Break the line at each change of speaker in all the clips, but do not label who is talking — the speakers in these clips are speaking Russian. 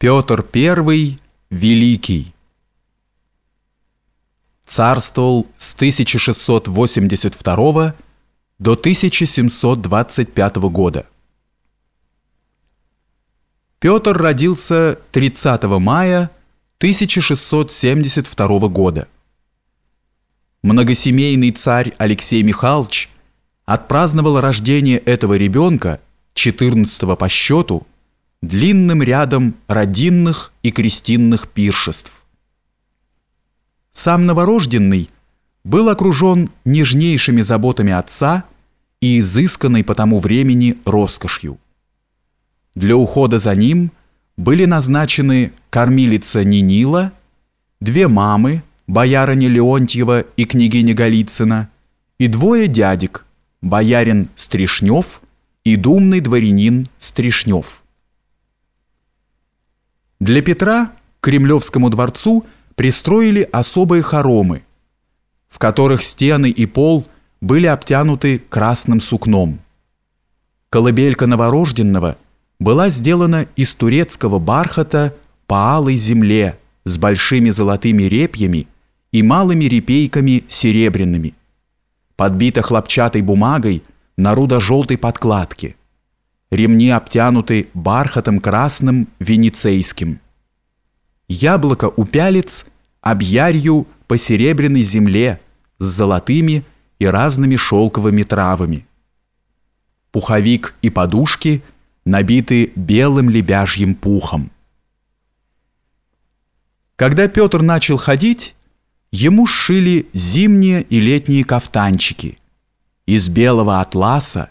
Петр I Великий царствовал с 1682 до 1725 года. Петр родился 30 мая 1672 года. Многосемейный царь Алексей Михайлович отпраздновал рождение этого ребенка, 14 по счету, длинным рядом родинных и крестинных пиршеств. Сам новорожденный был окружен нежнейшими заботами отца и изысканной по тому времени роскошью. Для ухода за ним были назначены кормилица Нинила, две мамы, боярыня Леонтьева и княгиня Голицына, и двое дядек, боярин Стришнев и думный дворянин Стришнев. Для Петра к Кремлевскому дворцу пристроили особые хоромы, в которых стены и пол были обтянуты красным сукном. Колыбелька новорожденного была сделана из турецкого бархата по алой земле с большими золотыми репьями и малыми репейками серебряными, подбита хлопчатой бумагой на рудо-желтой подкладке ремни обтянуты бархатом красным венецейским. Яблоко у пялец объярью по серебряной земле с золотыми и разными шелковыми травами. Пуховик и подушки набиты белым лебяжьим пухом. Когда Петр начал ходить, ему сшили зимние и летние кафтанчики из белого атласа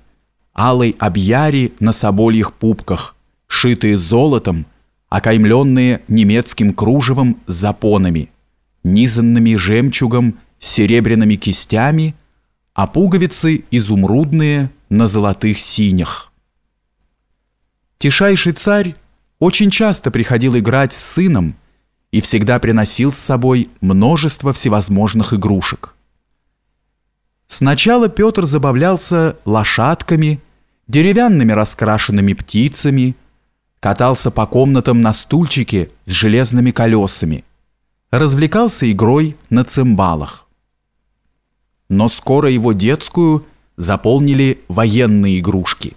алой объяри на собольих пупках, шитые золотом, окаймленные немецким кружевом с запонами, низанными жемчугом, серебряными кистями, а пуговицы изумрудные на золотых синях. Тишайший царь очень часто приходил играть с сыном и всегда приносил с собой множество всевозможных игрушек. Сначала Петр забавлялся лошадками, деревянными раскрашенными птицами, катался по комнатам на стульчике с железными колесами, развлекался игрой на цимбалах. Но скоро его детскую заполнили военные игрушки.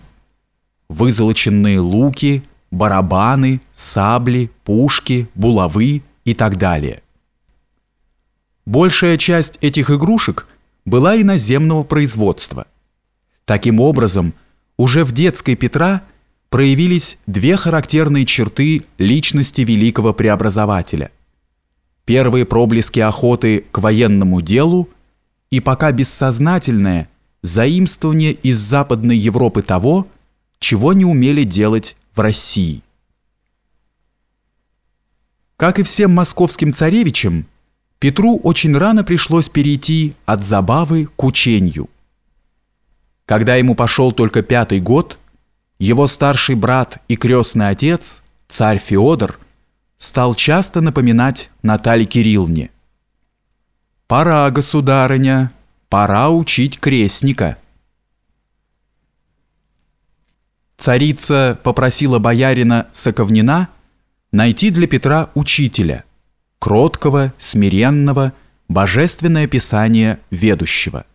Вызолоченные луки, барабаны, сабли, пушки, булавы и так далее. Большая часть этих игрушек была иноземного производства. Таким образом, уже в детской Петра проявились две характерные черты личности великого преобразователя. Первые проблески охоты к военному делу и пока бессознательное заимствование из Западной Европы того, чего не умели делать в России. Как и всем московским царевичам, Петру очень рано пришлось перейти от забавы к учению. Когда ему пошел только пятый год, его старший брат и крестный отец, царь Феодор, стал часто напоминать Наталье Кирилловне. «Пора, государыня, пора учить крестника». Царица попросила боярина Соковнина найти для Петра учителя, кроткого, смиренного, божественное писание ведущего.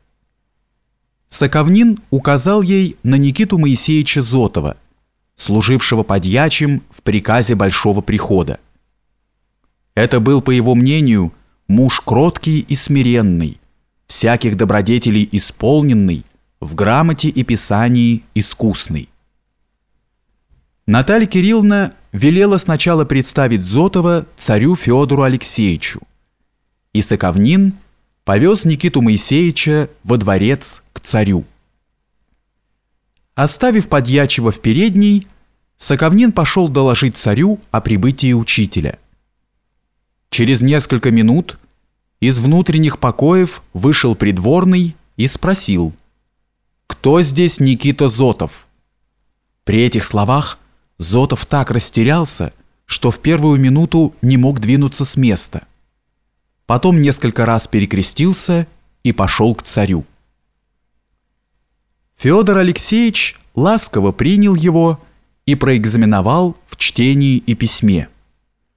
Соковнин указал ей на Никиту Моисеевича Зотова, служившего подьячим в приказе Большого Прихода. Это был, по его мнению, муж кроткий и смиренный, всяких добродетелей исполненный, в грамоте и писании искусный. Наталья Кирилловна велела сначала представить Зотова царю Федору Алексеевичу, и Соковнин повез Никиту Моисеевича во дворец царю. Оставив подьячего в передней, Соковнин пошел доложить царю о прибытии учителя. Через несколько минут из внутренних покоев вышел придворный и спросил, «Кто здесь Никита Зотов?» При этих словах Зотов так растерялся, что в первую минуту не мог двинуться с места. Потом несколько раз перекрестился и пошел к царю. Федор Алексеевич ласково принял его и проэкзаменовал в чтении и письме.